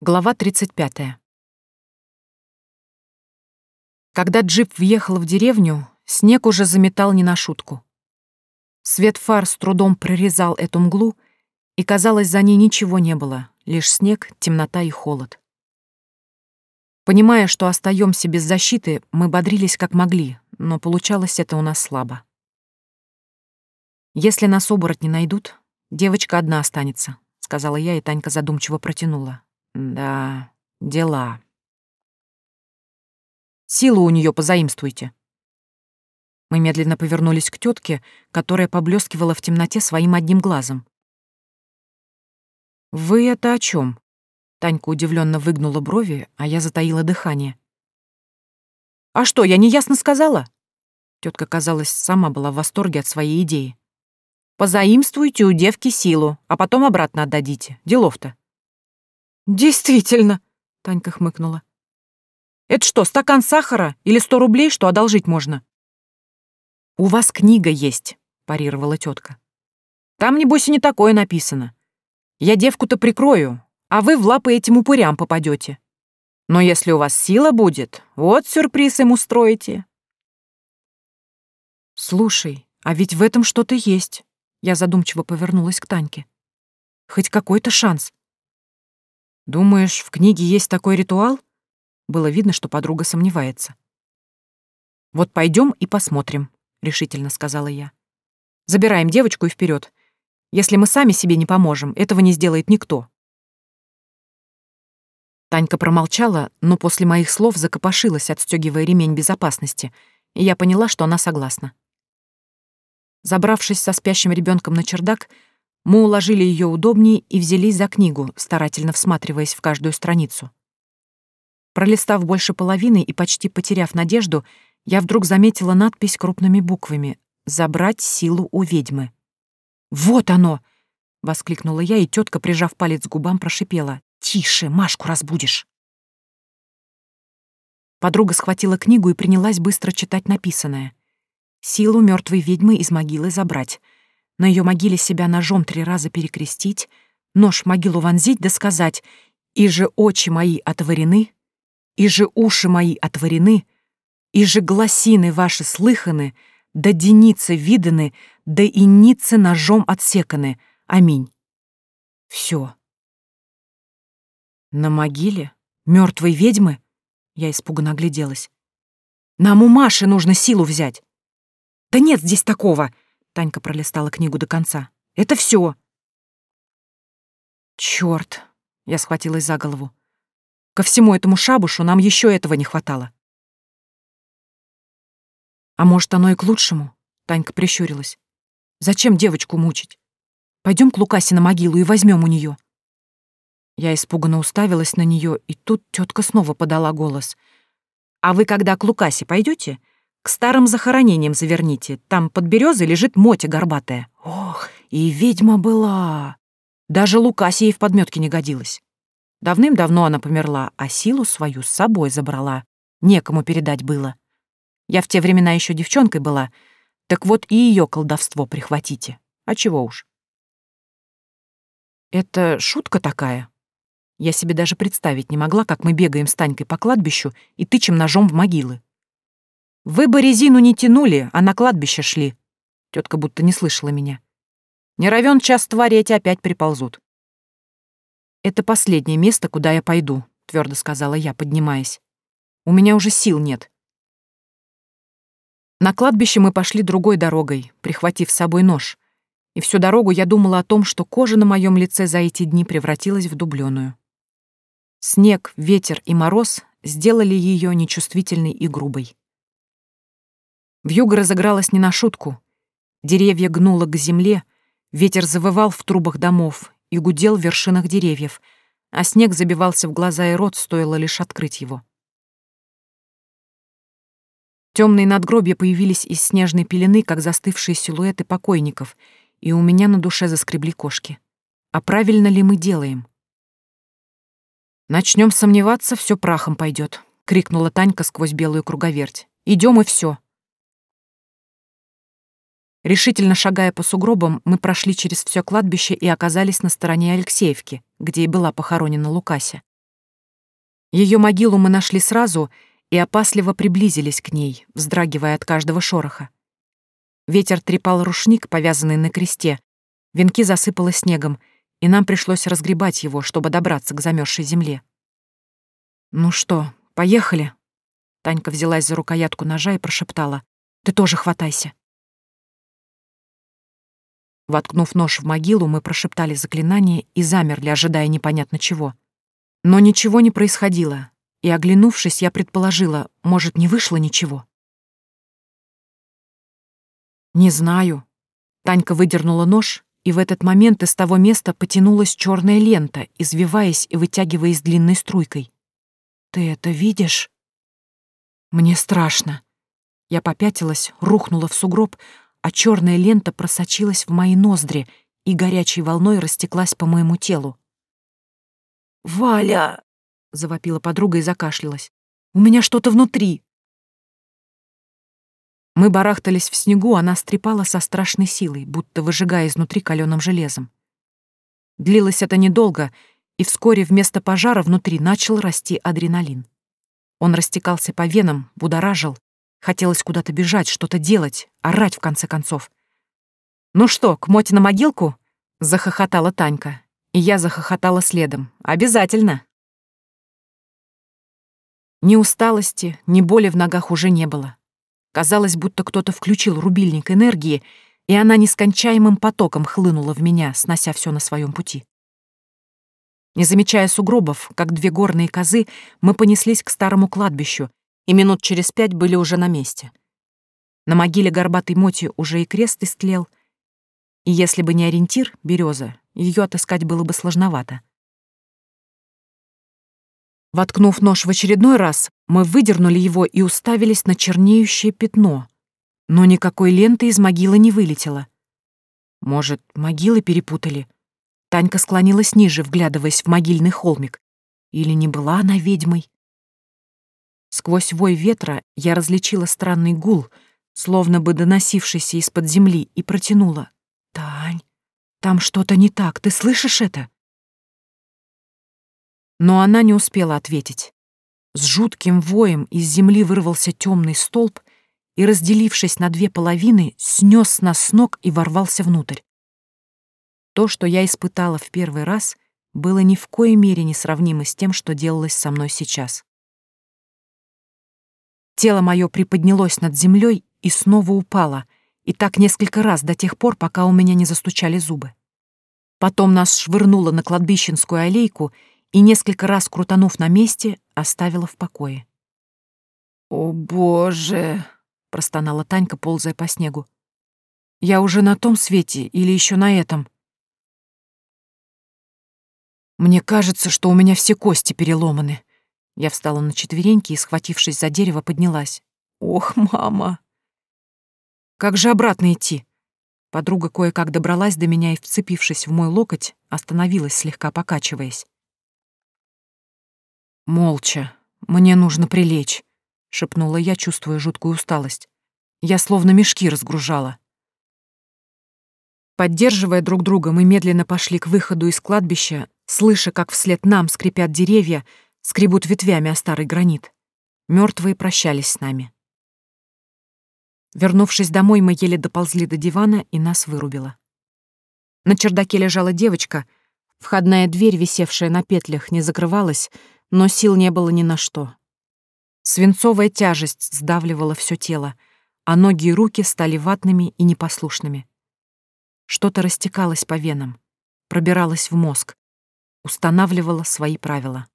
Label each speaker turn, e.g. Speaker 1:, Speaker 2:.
Speaker 1: Глава 35. Когда джип въехал в деревню, снег уже заметал не на шутку. Свет фар с трудом прорезал эту мглу, и, казалось, за ней ничего не было, лишь снег, темнота и холод. Понимая, что остаемся без защиты, мы бодрились как могли, но получалось это у нас слабо. «Если нас оборотни найдут, девочка одна останется», — сказала я, и Танька задумчиво протянула. Да, дела. Силу у нее позаимствуйте. Мы медленно повернулись к тетке, которая поблескивала в темноте своим одним глазом. Вы это о чем? Танька удивленно выгнула брови, а я затаила дыхание. А что, я неясно сказала? Тетка, казалось, сама была в восторге от своей идеи. Позаимствуйте у девки силу, а потом обратно отдадите. Делов-то. «Действительно», — Танька хмыкнула. «Это что, стакан сахара или сто рублей, что одолжить можно?» «У вас книга есть», — парировала тетка. «Там, небось, и не такое написано. Я девку-то прикрою, а вы в лапы этим упырям попадете. Но если у вас сила будет, вот сюрприз им устроите». «Слушай, а ведь в этом что-то есть», — я задумчиво повернулась к Таньке. «Хоть какой-то шанс. «Думаешь, в книге есть такой ритуал?» Было видно, что подруга сомневается. «Вот пойдем и посмотрим», — решительно сказала я. «Забираем девочку и вперед. Если мы сами себе не поможем, этого не сделает никто». Танька промолчала, но после моих слов закопошилась, отстегивая ремень безопасности, и я поняла, что она согласна. Забравшись со спящим ребенком на чердак, мы уложили ее удобнее и взялись за книгу, старательно всматриваясь в каждую страницу. Пролистав больше половины и почти потеряв надежду, я вдруг заметила надпись крупными буквами «Забрать силу у ведьмы». «Вот оно!» — воскликнула я, и тетка, прижав палец к губам, прошипела. «Тише, Машку разбудишь!» Подруга схватила книгу и принялась быстро читать написанное. «Силу мертвой ведьмы из могилы забрать на ее могиле себя ножом три раза перекрестить, нож в могилу вонзить да сказать «И же очи мои отворены, и же уши мои отворены, и же гласины ваши слыханы, да деницы виданы, да и ницы ножом отсеканы. Аминь». Все. На могиле? мертвой ведьмы? Я испуганно огляделась. Нам у Маши нужно силу взять. Да нет здесь такого. Танька пролистала книгу до конца. «Это все. Черт! Я схватилась за голову. «Ко всему этому шабушу нам еще этого не хватало». «А может, оно и к лучшему?» — Танька прищурилась. «Зачем девочку мучить? Пойдем к Лукасе на могилу и возьмем у нее. Я испуганно уставилась на нее, и тут тетка снова подала голос. «А вы когда к Лукасе пойдете, к старым захоронениям заверните. Там под березой лежит мотя горбатая. Ох, и ведьма была. Даже Лукасе ей в подметке не годилась. Давным-давно она померла, а силу свою с собой забрала. Некому передать было. Я в те времена еще девчонкой была. Так вот и ее колдовство прихватите. А чего уж. Это шутка такая. Я себе даже представить не могла, как мы бегаем с Танькой по кладбищу и тычем ножом в могилы. Вы бы резину не тянули, а на кладбище шли. Тетка будто не слышала меня. Не равен час твари эти опять приползут. Это последнее место, куда я пойду, твердо сказала я, поднимаясь. У меня уже сил нет. На кладбище мы пошли другой дорогой, прихватив с собой нож. И всю дорогу я думала о том, что кожа на моем лице за эти дни превратилась в дубленую. Снег, ветер и мороз сделали ее нечувствительной и грубой. Вьюга разыгралась не на шутку. Деревья гнуло к земле, ветер завывал в трубах домов и гудел в вершинах деревьев, а снег забивался в глаза и рот, стоило лишь открыть его. Темные надгробья появились из снежной пелены, как застывшие силуэты покойников, и у меня на душе заскребли кошки. А правильно ли мы делаем? Начнем сомневаться, все прахом пойдет, крикнула Танька сквозь белую круговерть. Идем и все. Решительно шагая по сугробам, мы прошли через все кладбище и оказались на стороне Алексеевки, где и была похоронена Лукася. Ее могилу мы нашли сразу и опасливо приблизились к ней, вздрагивая от каждого шороха. Ветер трепал рушник, повязанный на кресте, венки засыпало снегом, и нам пришлось разгребать его, чтобы добраться к замерзшей земле. «Ну что, поехали?» Танька взялась за рукоятку ножа и прошептала. «Ты тоже хватайся». Воткнув нож в могилу, мы прошептали заклинание и замерли, ожидая непонятно чего. Но ничего не происходило, и, оглянувшись, я предположила, может, не вышло ничего. «Не знаю». Танька выдернула нож, и в этот момент из того места потянулась черная лента, извиваясь и вытягиваясь длинной струйкой. «Ты это видишь?» «Мне страшно». Я попятилась, рухнула в сугроб, а черная лента просочилась в мои ноздри и горячей волной растеклась по моему телу. «Валя!» — завопила подруга и закашлялась. «У меня что-то внутри!» Мы барахтались в снегу, она стрепала со страшной силой, будто выжигая изнутри каленым железом. Длилось это недолго, и вскоре вместо пожара внутри начал расти адреналин. Он растекался по венам, будоражил, Хотелось куда-то бежать, что-то делать, орать в конце концов. «Ну что, к Моте на могилку?» — захохотала Танька. И я захохотала следом. «Обязательно!» Ни усталости, ни боли в ногах уже не было. Казалось, будто кто-то включил рубильник энергии, и она нескончаемым потоком хлынула в меня, снося все на своем пути. Не замечая сугробов, как две горные козы, мы понеслись к старому кладбищу, и минут через пять были уже на месте. На могиле горбатой моти уже и крест истлел, и если бы не ориентир, береза, ее отыскать было бы сложновато. Воткнув нож в очередной раз, мы выдернули его и уставились на чернеющее пятно, но никакой ленты из могилы не вылетело. Может, могилы перепутали? Танька склонилась ниже, вглядываясь в могильный холмик. Или не была она ведьмой? Сквозь вой ветра я различила странный гул, словно бы доносившийся из-под земли, и протянула. «Тань, там что-то не так, ты слышишь это?» Но она не успела ответить. С жутким воем из земли вырвался темный столб и, разделившись на две половины, снес нас с ног и ворвался внутрь. То, что я испытала в первый раз, было ни в коей мере не сравнимо с тем, что делалось со мной сейчас. Тело мое приподнялось над землей и снова упало, и так несколько раз до тех пор, пока у меня не застучали зубы. Потом нас швырнуло на кладбищенскую аллейку и, несколько раз крутанув на месте, оставила в покое. «О, боже!» — простонала Танька, ползая по снегу. «Я уже на том свете или еще на этом?» «Мне кажется, что у меня все кости переломаны», я встала на четвереньки и, схватившись за дерево, поднялась. «Ох, мама!» «Как же обратно идти?» Подруга кое-как добралась до меня и, вцепившись в мой локоть, остановилась, слегка покачиваясь. «Молча. Мне нужно прилечь», — шепнула я, чувствуя жуткую усталость. Я словно мешки разгружала. Поддерживая друг друга, мы медленно пошли к выходу из кладбища, слыша, как вслед нам скрипят деревья, скребут ветвями о старый гранит. Мертвые прощались с нами. Вернувшись домой, мы еле доползли до дивана, и нас вырубило. На чердаке лежала девочка. Входная дверь, висевшая на петлях, не закрывалась, но сил не было ни на что. Свинцовая тяжесть сдавливала все тело, а ноги и руки стали ватными и непослушными. Что-то растекалось по венам, пробиралось в мозг, устанавливало свои правила.